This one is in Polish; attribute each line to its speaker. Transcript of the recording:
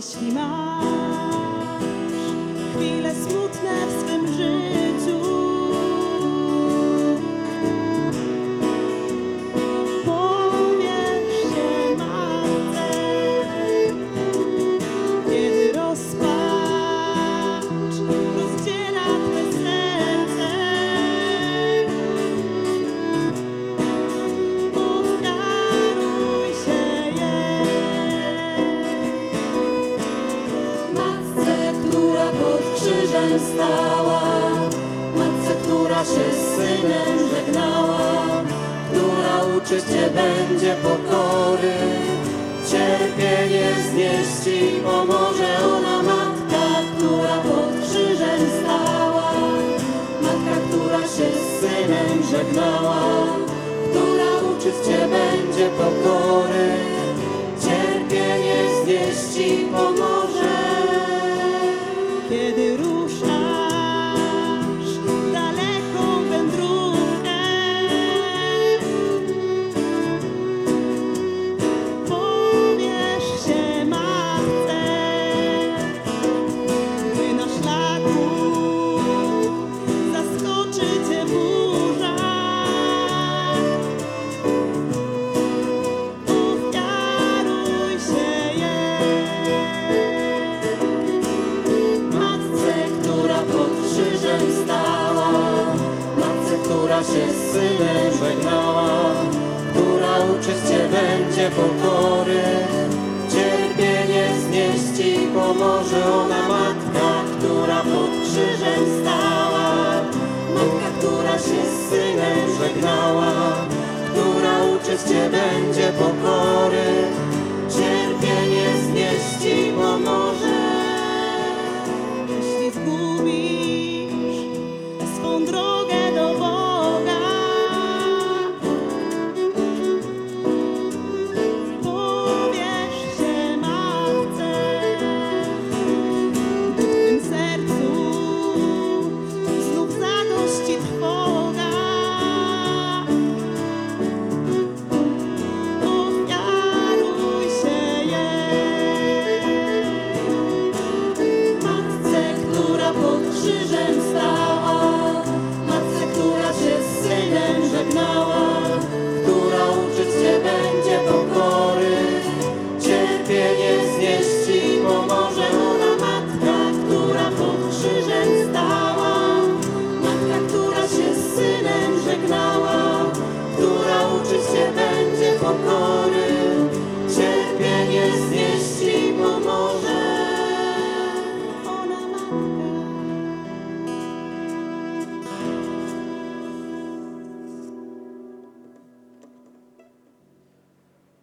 Speaker 1: jeśli masz chwile smutne w swym życiu.
Speaker 2: Krzyżem stała, matce, która się z synem żegnała, która uczyć cię będzie pokory, cierpienie znieść ci pomoże ona matka, która pod krzyżem stała, matka, która się z synem żegnała, która uczyć cię
Speaker 1: się z synem żegnała, która uczyć będzie pokory, cierpienie znieść ci
Speaker 2: pomoże ona matka, krzyżem stała, matce, która się z synem żegnała, która uczyć się będzie pokory, cierpienie znieść i pomoże ona matka, która pod krzyżem stała, matka, która się z synem żegnała, która uczyć się będzie pokory.